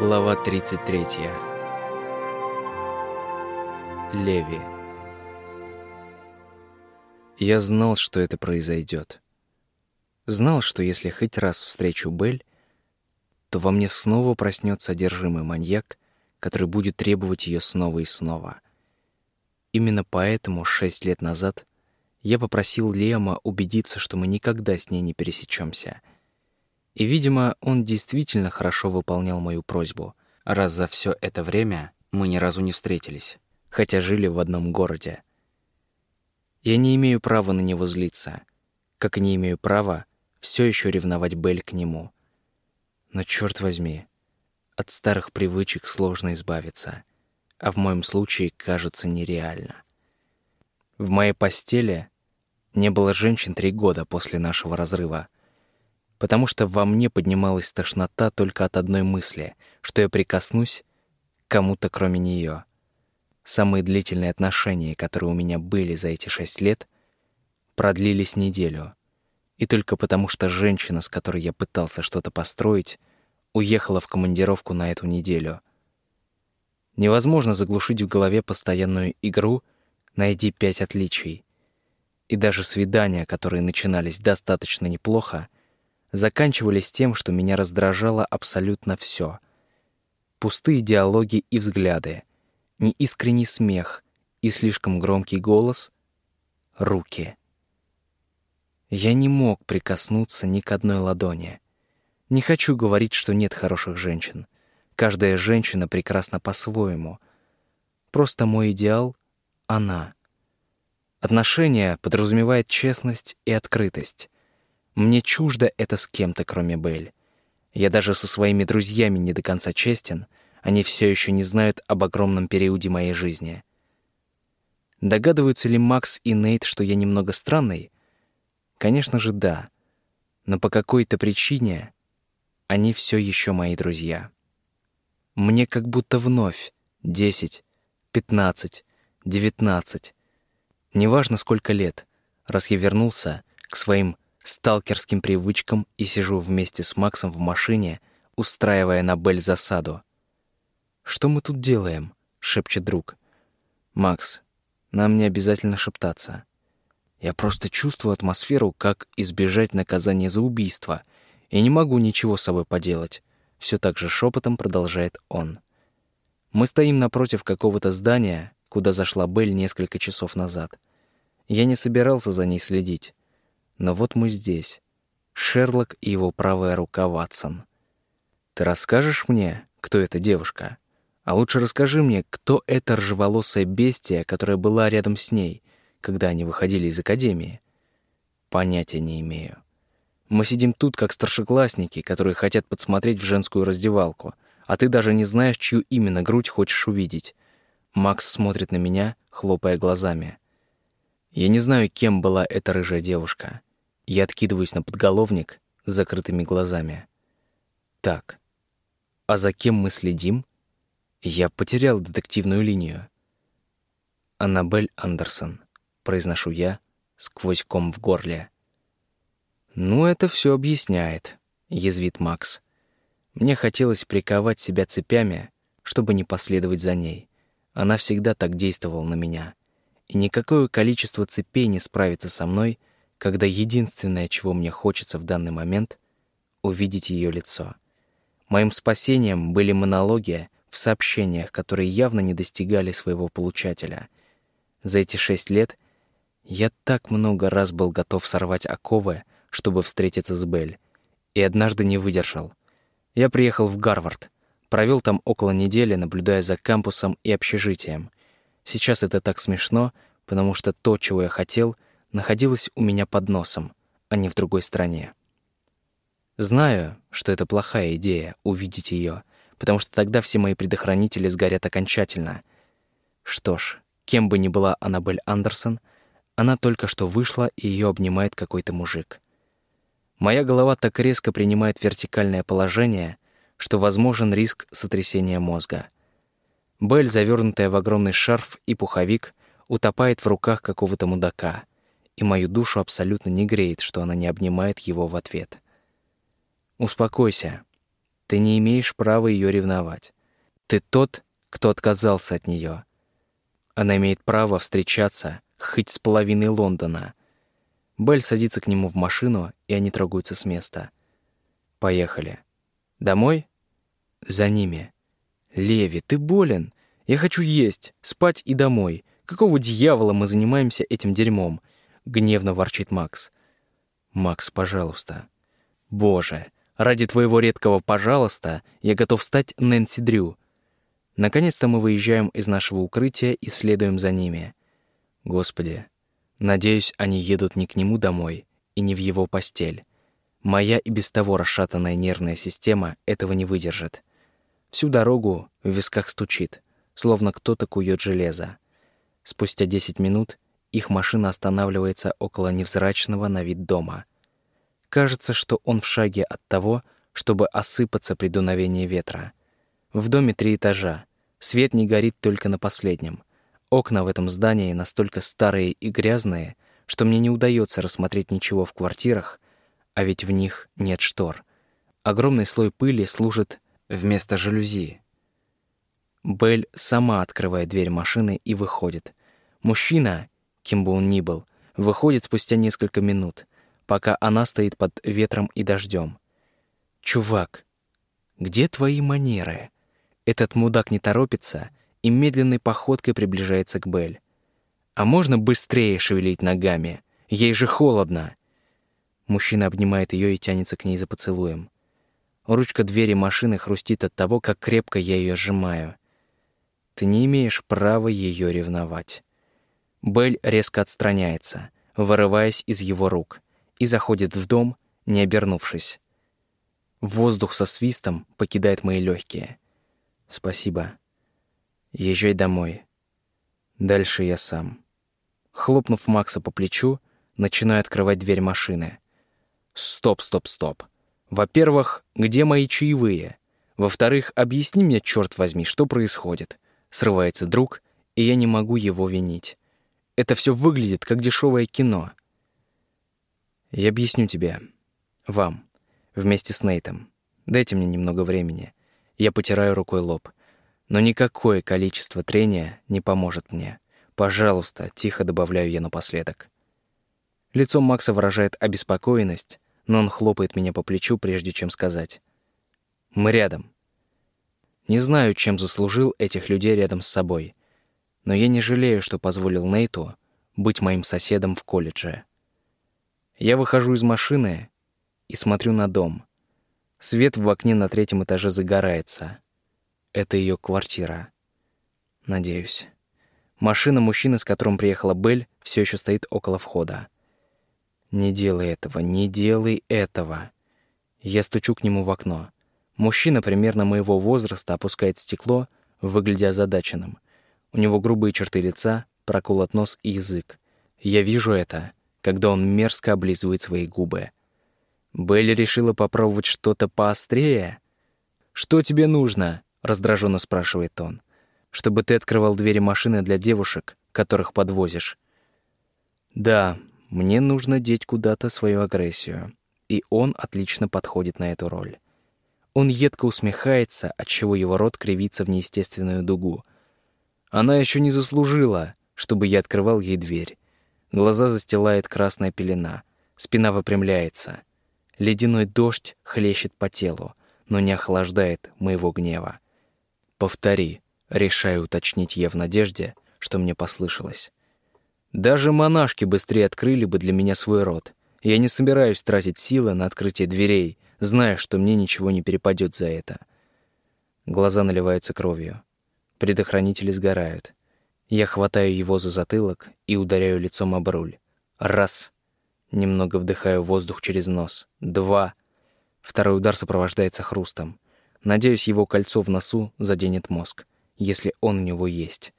Глава 33. Леви. Я знал, что это произойдет. Знал, что если хоть раз встречу Бель, то во мне снова проснется одержимый маньяк, который будет требовать ее снова и снова. Именно поэтому шесть лет назад я попросил Лема убедиться, что мы никогда с ней не пересечемся — и, видимо, он действительно хорошо выполнял мою просьбу, раз за все это время мы ни разу не встретились, хотя жили в одном городе. Я не имею права на него злиться, как и не имею права все еще ревновать Бель к нему. Но черт возьми, от старых привычек сложно избавиться, а в моем случае кажется нереально. В моей постели не было женщин три года после нашего разрыва — потому что во мне поднималась тошнота только от одной мысли, что я прикоснусь к кому-то кроме нее. Самые длительные отношения, которые у меня были за эти шесть лет, продлились неделю. И только потому, что женщина, с которой я пытался что-то построить, уехала в командировку на эту неделю. Невозможно заглушить в голове постоянную игру «найди пять отличий». И даже свидания, которые начинались достаточно неплохо, — заканчивались тем, что меня раздражало абсолютно все. Пустые диалоги и взгляды, неискренний смех и слишком громкий голос — руки. Я не мог прикоснуться ни к одной ладони. Не хочу говорить, что нет хороших женщин. Каждая женщина прекрасна по-своему. Просто мой идеал — она. Отношения подразумевает честность и открытость. Мне чуждо это с кем-то, кроме Белль. Я даже со своими друзьями не до конца честен, они все еще не знают об огромном периоде моей жизни. Догадываются ли Макс и Нейт, что я немного странный? Конечно же, да. Но по какой-то причине они все еще мои друзья. Мне как будто вновь десять, пятнадцать, девятнадцать. Неважно, сколько лет, раз я вернулся к своим сталкерским привычкам и сижу вместе с Максом в машине, устраивая на Бель засаду. «Что мы тут делаем?» — шепчет друг. «Макс, нам не обязательно шептаться. Я просто чувствую атмосферу, как избежать наказания за убийство, и не могу ничего с собой поделать». Все так же шепотом продолжает он. Мы стоим напротив какого-то здания, куда зашла Бель несколько часов назад. Я не собирался за ней следить. Но вот мы здесь. Шерлок и его правая рука Ватсон. Ты расскажешь мне, кто эта девушка? А лучше расскажи мне, кто эта ржеволосая бестия, которая была рядом с ней, когда они выходили из академии. Понятия не имею. Мы сидим тут, как старшеклассники, которые хотят подсмотреть в женскую раздевалку, а ты даже не знаешь, чью именно грудь хочешь увидеть. Макс смотрит на меня, хлопая глазами. Я не знаю, кем была эта рыжая девушка. Я откидываюсь на подголовник с закрытыми глазами. Так, а за кем мы следим? Я потерял детективную линию. Аннабель Андерсон, произношу я сквозь ком в горле. Ну, это все объясняет, язвит Макс. Мне хотелось приковать себя цепями, чтобы не последовать за ней. Она всегда так действовала на меня. И никакое количество цепей не справится со мной — когда единственное, чего мне хочется в данный момент — увидеть ее лицо. Моим спасением были монологи в сообщениях, которые явно не достигали своего получателя. За эти шесть лет я так много раз был готов сорвать оковы, чтобы встретиться с Белль, и однажды не выдержал. Я приехал в Гарвард, провел там около недели, наблюдая за кампусом и общежитием. Сейчас это так смешно, потому что то, чего я хотел — находилась у меня под носом, а не в другой стране. Знаю, что это плохая идея — увидеть ее, потому что тогда все мои предохранители сгорят окончательно. Что ж, кем бы ни была Аннабель Андерсон, она только что вышла, и ее обнимает какой-то мужик. Моя голова так резко принимает вертикальное положение, что возможен риск сотрясения мозга. Белль, завернутая в огромный шарф и пуховик, утопает в руках какого-то мудака и мою душу абсолютно не греет, что она не обнимает его в ответ. «Успокойся. Ты не имеешь права ее ревновать. Ты тот, кто отказался от нее. Она имеет право встречаться хоть с половиной Лондона. Белль садится к нему в машину, и они трогаются с места. Поехали. Домой? За ними. Леви, ты болен? Я хочу есть, спать и домой. Какого дьявола мы занимаемся этим дерьмом? Гневно ворчит Макс. Макс, пожалуйста. Боже, ради твоего редкого «пожалуйста» я готов стать Нэнси Дрю. Наконец-то мы выезжаем из нашего укрытия и следуем за ними. Господи, надеюсь, они едут не к нему домой и не в его постель. Моя и без того расшатанная нервная система этого не выдержит. Всю дорогу в висках стучит, словно кто-то кует железо. Спустя десять минут их машина останавливается около невзрачного на вид дома. Кажется, что он в шаге от того, чтобы осыпаться при дуновении ветра. В доме три этажа. Свет не горит только на последнем. Окна в этом здании настолько старые и грязные, что мне не удается рассмотреть ничего в квартирах, а ведь в них нет штор. Огромный слой пыли служит вместо жалюзи. Белль сама открывает дверь машины и выходит. Мужчина, кем бы он ни был, выходит спустя несколько минут, пока она стоит под ветром и дождем. «Чувак, где твои манеры?» Этот мудак не торопится и медленной походкой приближается к Белль. «А можно быстрее шевелить ногами? Ей же холодно!» Мужчина обнимает ее и тянется к ней за поцелуем. Ручка двери машины хрустит от того, как крепко я ее сжимаю. Ты не имеешь права ее ревновать. Белль резко отстраняется, вырываясь из его рук, и заходит в дом, не обернувшись. Воздух со свистом покидает мои легкие. Спасибо. Езжай домой. Дальше я сам. Хлопнув Макса по плечу, начинаю открывать дверь машины. Стоп, стоп, стоп. Во-первых, где мои чаевые? Во-вторых, объясни мне, черт возьми, что происходит. Срывается друг, и я не могу его винить. Это все выглядит как дешевое кино. Я объясню тебе. Вам. Вместе с Нейтом. Дайте мне немного времени. Я потираю рукой лоб. Но никакое количество трения не поможет мне. Пожалуйста, тихо добавляю я напоследок. Лицо Макса выражает обеспокоенность, но он хлопает меня по плечу, прежде чем сказать. «Мы рядом». Не знаю, чем заслужил этих людей рядом с собой но я не жалею, что позволил Нейту быть моим соседом в колледже. Я выхожу из машины и смотрю на дом. Свет в окне на третьем этаже загорается. Это ее квартира. Надеюсь. Машина мужчины, с которым приехала Белль, все еще стоит около входа. Не делай этого, не делай этого. Я стучу к нему в окно. Мужчина примерно моего возраста опускает стекло, выглядя озадаченным — у него грубые черты лица, проколот нос и язык. Я вижу это, когда он мерзко облизывает свои губы. Белли решила попробовать что-то поострее. «Что тебе нужно?» — раздраженно спрашивает он. «Чтобы ты открывал двери машины для девушек, которых подвозишь». «Да, мне нужно деть куда-то свою агрессию, и он отлично подходит на эту роль». Он едко усмехается, отчего его рот кривится в неестественную дугу — она еще не заслужила, чтобы я открывал ей дверь. Глаза застилает красная пелена, спина выпрямляется. Ледяной дождь хлещет по телу, но не охлаждает моего гнева. «Повтори», — решаю уточнить я в надежде, что мне послышалось. Даже монашки быстрее открыли бы для меня свой рот. Я не собираюсь тратить силы на открытие дверей, зная, что мне ничего не перепадет за это. Глаза наливаются кровью. Предохранители сгорают. Я хватаю его за затылок и ударяю лицом об руль. Раз. Немного вдыхаю воздух через нос. Два. Второй удар сопровождается хрустом. Надеюсь, его кольцо в носу заденет мозг, если он у него есть.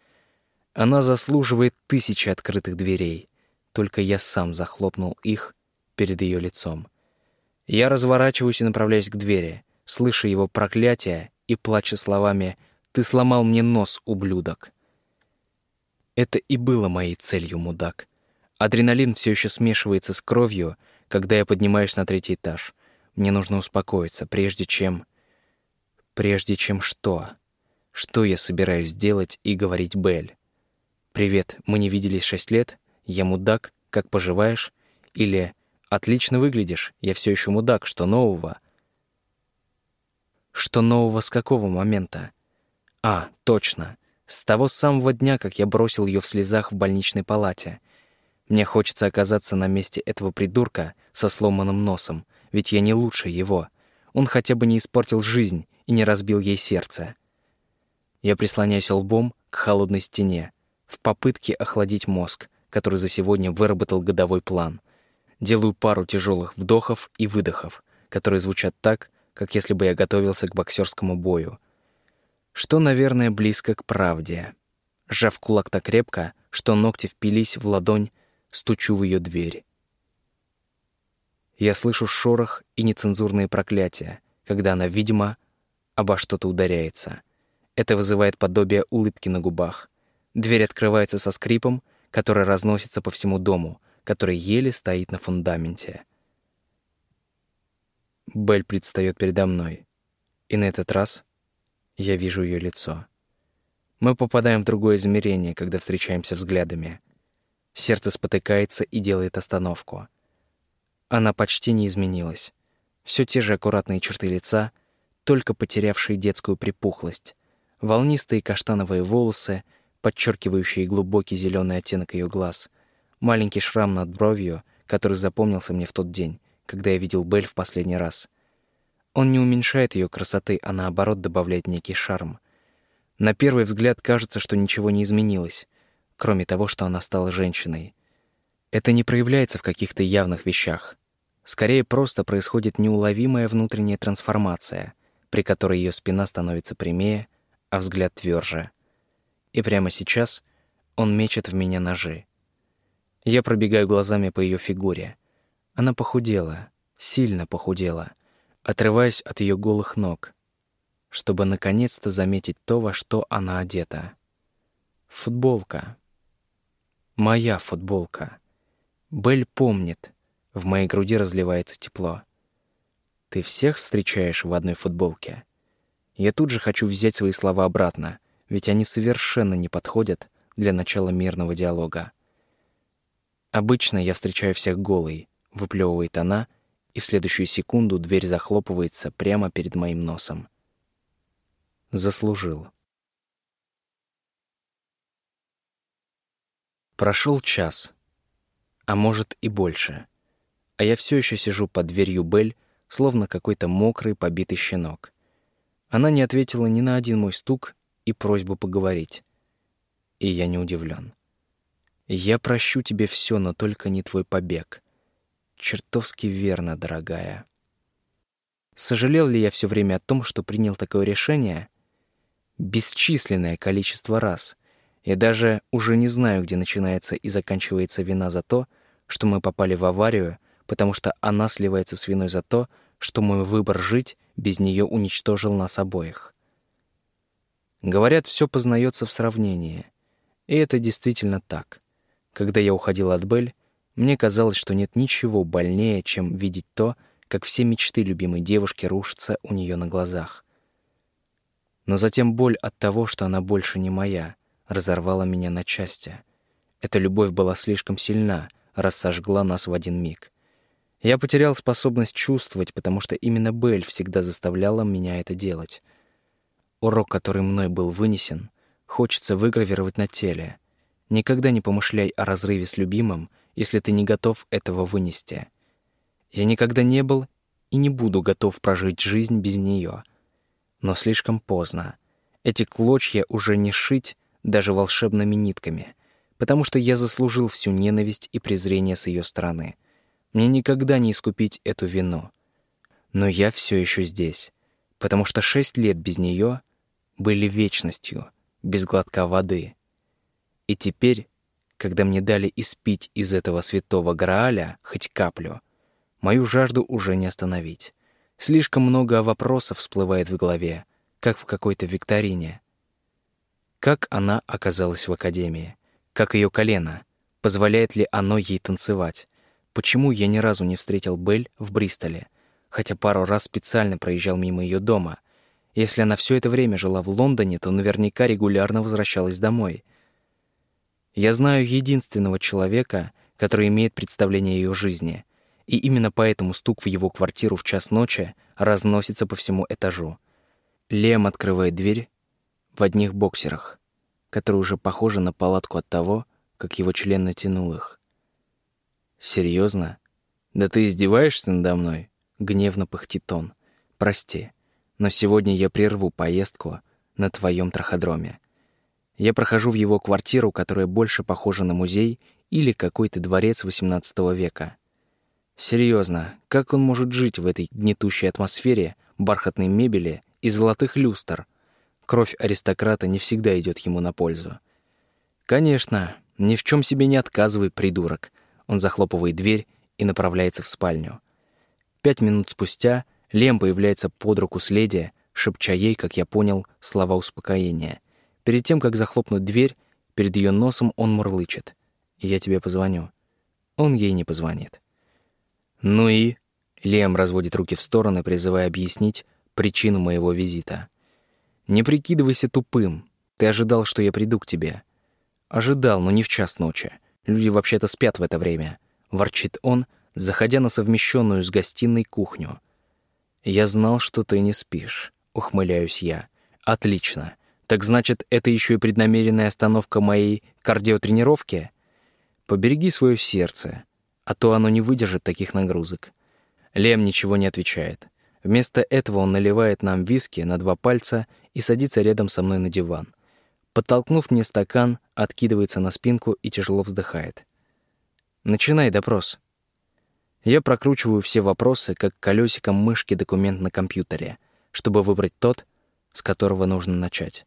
Она заслуживает тысячи открытых дверей. Только я сам захлопнул их перед ее лицом. Я разворачиваюсь и направляюсь к двери, слыша его проклятие и плача словами «Связь». Ты сломал мне нос, ублюдок. Это и было моей целью, мудак. Адреналин все еще смешивается с кровью, когда я поднимаюсь на третий этаж. Мне нужно успокоиться, прежде чем... Прежде чем что? Что я собираюсь делать и говорить Белль? «Привет, мы не виделись шесть лет, я мудак, как поживаешь?» Или «Отлично выглядишь, я все еще мудак, что нового?» Что нового с какого момента? А, точно, с того самого дня, как я бросил ее в слезах в больничной палате. Мне хочется оказаться на месте этого придурка со сломанным носом, ведь я не лучше его. Он хотя бы не испортил жизнь и не разбил ей сердце. Я прислоняюсь лбом к холодной стене, в попытке охладить мозг, который за сегодня выработал годовой план. Делаю пару тяжелых вдохов и выдохов, которые звучат так, как если бы я готовился к боксерскому бою. Что, наверное, близко к правде. Сжав кулак так крепко, что ногти впились в ладонь, стучу в ее дверь. Я слышу шорох и нецензурные проклятия, когда она, видимо, обо что-то ударяется. Это вызывает подобие улыбки на губах. Дверь открывается со скрипом, который разносится по всему дому, который еле стоит на фундаменте. Белль предстает передо мной. И на этот раз я вижу ее лицо. Мы попадаем в другое измерение, когда встречаемся взглядами. Сердце спотыкается и делает остановку. Она почти не изменилась. Все те же аккуратные черты лица, только потерявшие детскую припухлость, волнистые каштановые волосы — подчеркивающий глубокий зеленый оттенок ее глаз, маленький шрам над бровью, который запомнился мне в тот день, когда я видел Бель в последний раз. Он не уменьшает ее красоты, а наоборот добавляет некий шарм. На первый взгляд кажется, что ничего не изменилось, кроме того, что она стала женщиной. Это не проявляется в каких-то явных вещах. Скорее, просто происходит неуловимая внутренняя трансформация, при которой ее спина становится прямее, а взгляд тверже и прямо сейчас он мечет в меня ножи. Я пробегаю глазами по ее фигуре. Она похудела, сильно похудела, отрываясь от ее голых ног, чтобы наконец-то заметить то, во что она одета. Футболка. Моя футболка. Бель помнит. В моей груди разливается тепло. Ты всех встречаешь в одной футболке? Я тут же хочу взять свои слова обратно — ведь они совершенно не подходят для начала мирного диалога. Обычно я встречаю всех голой, выплевывает она, и в следующую секунду дверь захлопывается прямо перед моим носом. Заслужил. Прошел час, а может и больше, а я все еще сижу под дверью Бель, словно какой-то мокрый побитый щенок. Она не ответила ни на один мой стук и просьбу поговорить. И я не удивлен. Я прощу тебе все, но только не твой побег. Чертовски верно, дорогая. Сожалел ли я все время о том, что принял такое решение? Бесчисленное количество раз. Я даже уже не знаю, где начинается и заканчивается вина за то, что мы попали в аварию, потому что она сливается с виной за то, что мой выбор жить без нее уничтожил нас обоих. Говорят, все познается в сравнении. И это действительно так. Когда я уходил от Бель, мне казалось, что нет ничего больнее, чем видеть то, как все мечты любимой девушки рушатся у нее на глазах. Но затем боль от того, что она больше не моя, разорвала меня на части. Эта любовь была слишком сильна, раз сожгла нас в один миг. Я потерял способность чувствовать, потому что именно Бель всегда заставляла меня это делать. Урок, который мной был вынесен, хочется выгравировать на теле. Никогда не помышляй о разрыве с любимым, если ты не готов этого вынести. Я никогда не был и не буду готов прожить жизнь без нее. Но слишком поздно. Эти клочья уже не шить даже волшебными нитками, потому что я заслужил всю ненависть и презрение с ее стороны. Мне никогда не искупить эту вину. Но я все еще здесь, потому что шесть лет без нее были вечностью, без глотка воды. И теперь, когда мне дали испить из этого святого Грааля хоть каплю, мою жажду уже не остановить. Слишком много вопросов всплывает в голове, как в какой-то викторине. Как она оказалась в академии? Как ее колено? Позволяет ли оно ей танцевать? Почему я ни разу не встретил Бель в Бристоле, хотя пару раз специально проезжал мимо ее дома — Если она все это время жила в Лондоне, то наверняка регулярно возвращалась домой. Я знаю единственного человека, который имеет представление о ее жизни, и именно поэтому стук в его квартиру в час ночи разносится по всему этажу. Лем открывает дверь в одних боксерах, которые уже похожи на палатку от того, как его член натянул их. Серьезно? Да ты издеваешься надо мной? Гневно пыхтит он. Прости, но сегодня я прерву поездку на твоем траходроме. Я прохожу в его квартиру, которая больше похожа на музей или какой-то дворец XVIII века. Серьезно, как он может жить в этой гнетущей атмосфере бархатной мебели и золотых люстр? Кровь аристократа не всегда идет ему на пользу. Конечно, ни в чем себе не отказывай, придурок. Он захлопывает дверь и направляется в спальню. Пять минут спустя Лем появляется под руку с леди, шепча ей, как я понял, слова успокоения. Перед тем, как захлопнуть дверь, перед ее носом он мурлычет. «Я тебе позвоню». Он ей не позвонит. «Ну и?» Лем разводит руки в стороны, призывая объяснить причину моего визита. «Не прикидывайся тупым. Ты ожидал, что я приду к тебе». «Ожидал, но не в час ночи. Люди вообще-то спят в это время», — ворчит он, заходя на совмещенную с гостиной кухню. «Я знал, что ты не спишь», — ухмыляюсь я. «Отлично. Так значит, это еще и преднамеренная остановка моей кардиотренировки? Побереги свое сердце, а то оно не выдержит таких нагрузок». Лем ничего не отвечает. Вместо этого он наливает нам виски на два пальца и садится рядом со мной на диван. Подтолкнув мне стакан, откидывается на спинку и тяжело вздыхает. «Начинай допрос». Я прокручиваю все вопросы, как колесиком мышки документ на компьютере, чтобы выбрать тот, с которого нужно начать.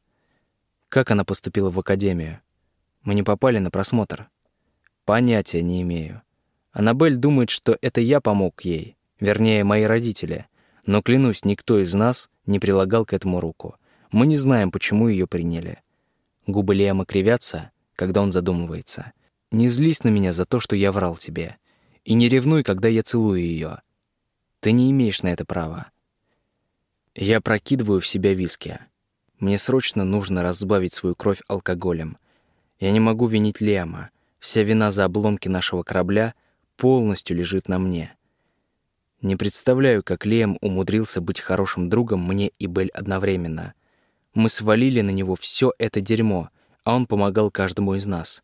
Как она поступила в академию? Мы не попали на просмотр. Понятия не имею. Аннабель думает, что это я помог ей, вернее, мои родители — но, клянусь, никто из нас не прилагал к этому руку. Мы не знаем, почему ее приняли. Губы Лиама кривятся, когда он задумывается. Не злись на меня за то, что я врал тебе. И не ревнуй, когда я целую ее. Ты не имеешь на это права. Я прокидываю в себя виски. Мне срочно нужно разбавить свою кровь алкоголем. Я не могу винить Лиама. Вся вина за обломки нашего корабля полностью лежит на мне. Не представляю, как Лем умудрился быть хорошим другом мне и Бель одновременно. Мы свалили на него все это дерьмо, а он помогал каждому из нас.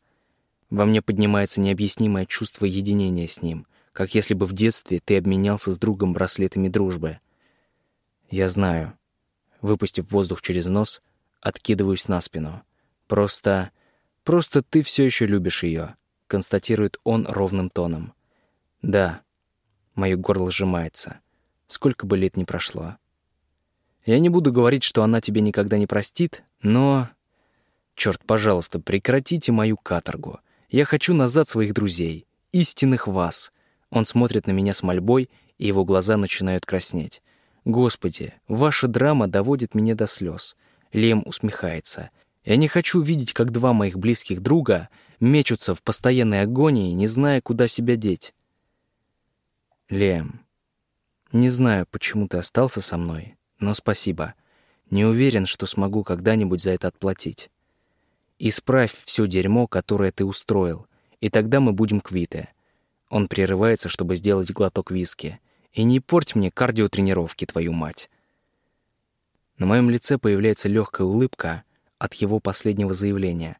Во мне поднимается необъяснимое чувство единения с ним, как если бы в детстве ты обменялся с другом браслетами дружбы. Я знаю. Выпустив воздух через нос, откидываюсь на спину. Просто... просто ты все еще любишь ее, констатирует он ровным тоном. Да, Моё горло сжимается. Сколько бы лет ни прошло. Я не буду говорить, что она тебе никогда не простит, но... Черт, пожалуйста, прекратите мою каторгу. Я хочу назад своих друзей, истинных вас. Он смотрит на меня с мольбой, и его глаза начинают краснеть. Господи, ваша драма доводит меня до слез. Лем усмехается. Я не хочу видеть, как два моих близких друга мечутся в постоянной агонии, не зная, куда себя деть. Лем, не знаю, почему ты остался со мной, но спасибо. Не уверен, что смогу когда-нибудь за это отплатить. Исправь все дерьмо, которое ты устроил, и тогда мы будем квиты. Он прерывается, чтобы сделать глоток виски. И не порть мне кардиотренировки, твою мать. На моем лице появляется легкая улыбка от его последнего заявления.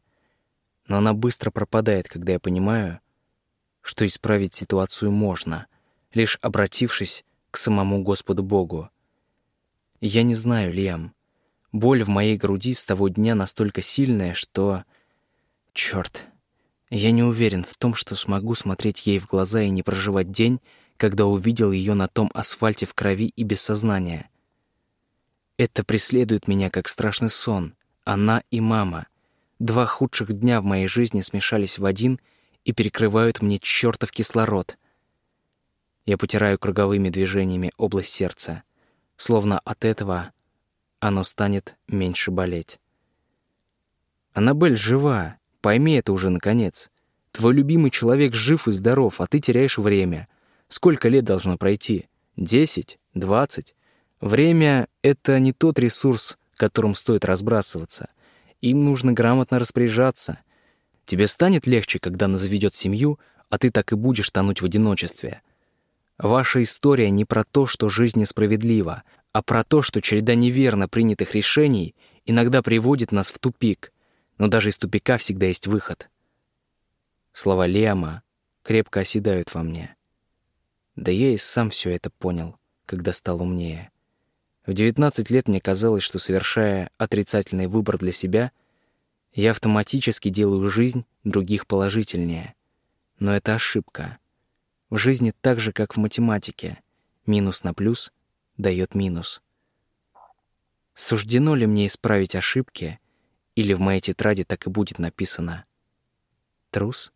Но она быстро пропадает, когда я понимаю, что исправить ситуацию можно — лишь обратившись к самому Господу Богу. Я не знаю, Лиам. Боль в моей груди с того дня настолько сильная, что... Чёрт. Я не уверен в том, что смогу смотреть ей в глаза и не проживать день, когда увидел ее на том асфальте в крови и без сознания. Это преследует меня как страшный сон. Она и мама. Два худших дня в моей жизни смешались в один и перекрывают мне чертов кислород. Я потираю круговыми движениями область сердца, словно от этого оно станет меньше болеть. Аннабель жива, пойми это уже наконец. Твой любимый человек жив и здоров, а ты теряешь время. Сколько лет должно пройти? Десять? Двадцать? Время — это не тот ресурс, которым стоит разбрасываться. Им нужно грамотно распоряжаться. Тебе станет легче, когда она заведет семью, а ты так и будешь тонуть в одиночестве. Ваша история не про то, что жизнь несправедлива, а про то, что череда неверно принятых решений иногда приводит нас в тупик, но даже из тупика всегда есть выход. Слова Лема крепко оседают во мне. Да я и сам все это понял, когда стал умнее. В 19 лет мне казалось, что, совершая отрицательный выбор для себя, я автоматически делаю жизнь других положительнее. Но это ошибка. В жизни так же, как в математике. Минус на плюс дает минус. Суждено ли мне исправить ошибки, или в моей тетради так и будет написано «Трус»?